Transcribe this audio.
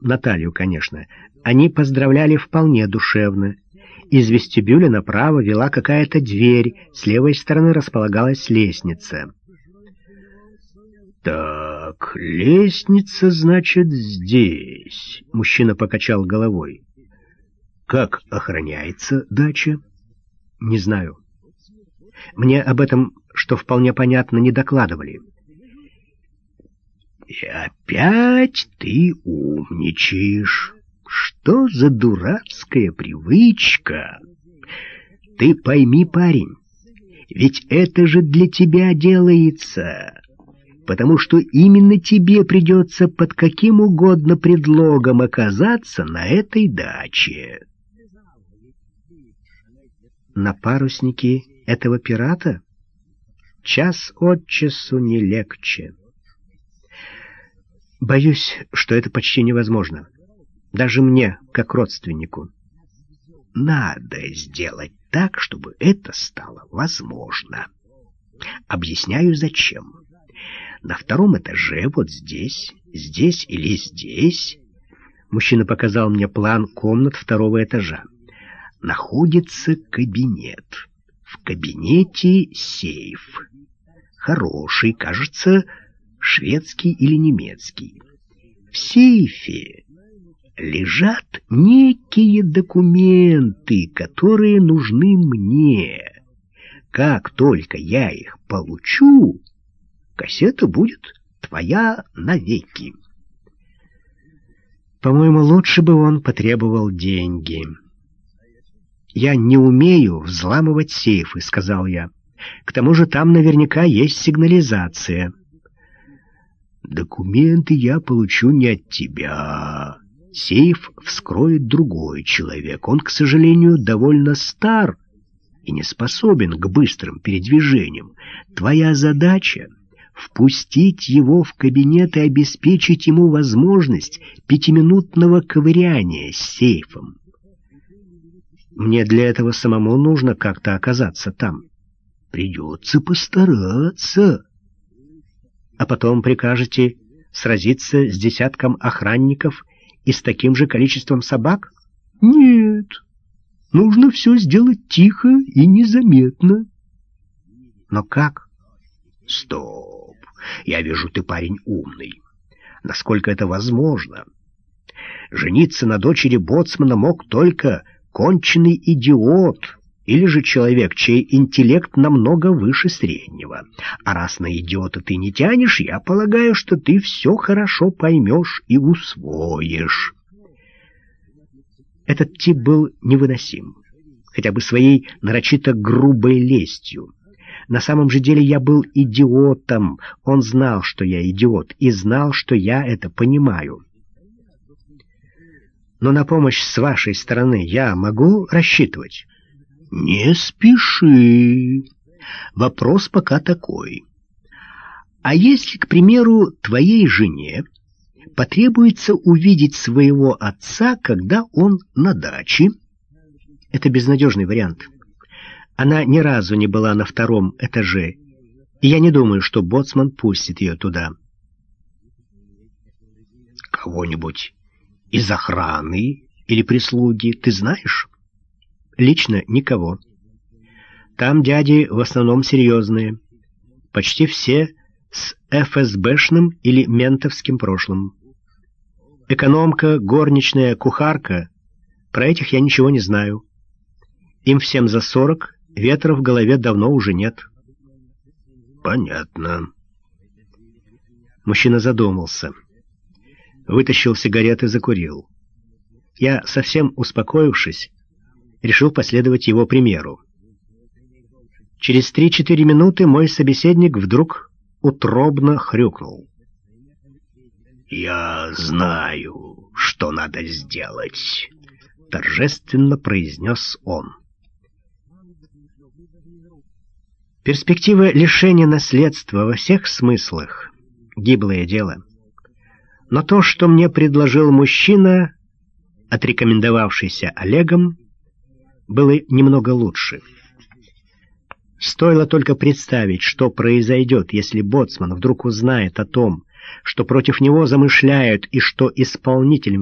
Наталью, конечно, они поздравляли вполне душевно. Из вестибюля направо вела какая-то дверь, с левой стороны располагалась лестница. «Так, лестница, значит, здесь», — мужчина покачал головой. «Как охраняется дача?» «Не знаю. Мне об этом, что вполне понятно, не докладывали». «И опять ты умничаешь. Что за дурацкая привычка? Ты пойми, парень, ведь это же для тебя делается» потому что именно тебе придется под каким угодно предлогом оказаться на этой даче. На паруснике этого пирата час от часу не легче. Боюсь, что это почти невозможно. Даже мне, как родственнику. Надо сделать так, чтобы это стало возможно. Объясняю, зачем. На втором этаже, вот здесь, здесь или здесь, мужчина показал мне план комнат второго этажа, находится кабинет. В кабинете сейф. Хороший, кажется, шведский или немецкий. В сейфе лежат некие документы, которые нужны мне. Как только я их получу, кассета будет твоя навеки. По-моему, лучше бы он потребовал деньги. «Я не умею взламывать сейфы», — сказал я. «К тому же там наверняка есть сигнализация». «Документы я получу не от тебя. Сейф вскроет другой человек. Он, к сожалению, довольно стар и не способен к быстрым передвижениям. Твоя задача впустить его в кабинет и обеспечить ему возможность пятиминутного ковыряния с сейфом. Мне для этого самому нужно как-то оказаться там. Придется постараться. А потом прикажете сразиться с десятком охранников и с таким же количеством собак? Нет. Нужно все сделать тихо и незаметно. Но как? Стоп. Я вижу, ты парень умный. Насколько это возможно? Жениться на дочери боцмана мог только конченый идиот или же человек, чей интеллект намного выше среднего. А раз на идиота ты не тянешь, я полагаю, что ты все хорошо поймешь и усвоишь. Этот тип был невыносим, хотя бы своей нарочито грубой лестью. На самом же деле я был идиотом. Он знал, что я идиот, и знал, что я это понимаю. Но на помощь с вашей стороны я могу рассчитывать? Не спеши. Вопрос пока такой. А если, к примеру, твоей жене потребуется увидеть своего отца, когда он на даче? Это безнадежный вариант. Она ни разу не была на втором этаже, и я не думаю, что боцман пустит ее туда. Кого-нибудь из охраны или прислуги ты знаешь? Лично никого. Там дяди в основном серьезные. Почти все с ФСБшным или ментовским прошлым. Экономка, горничная, кухарка — про этих я ничего не знаю. Им всем за сорок, Ветра в голове давно уже нет. Понятно. Мужчина задумался. Вытащил сигареты и закурил. Я, совсем успокоившись, решил последовать его примеру. Через три-четыре минуты мой собеседник вдруг утробно хрюкнул. «Я знаю, что надо сделать», — торжественно произнес он. Перспектива лишения наследства во всех смыслах — гиблое дело. Но то, что мне предложил мужчина, отрекомендовавшийся Олегом, было немного лучше. Стоило только представить, что произойдет, если Боцман вдруг узнает о том, что против него замышляют и что исполнителем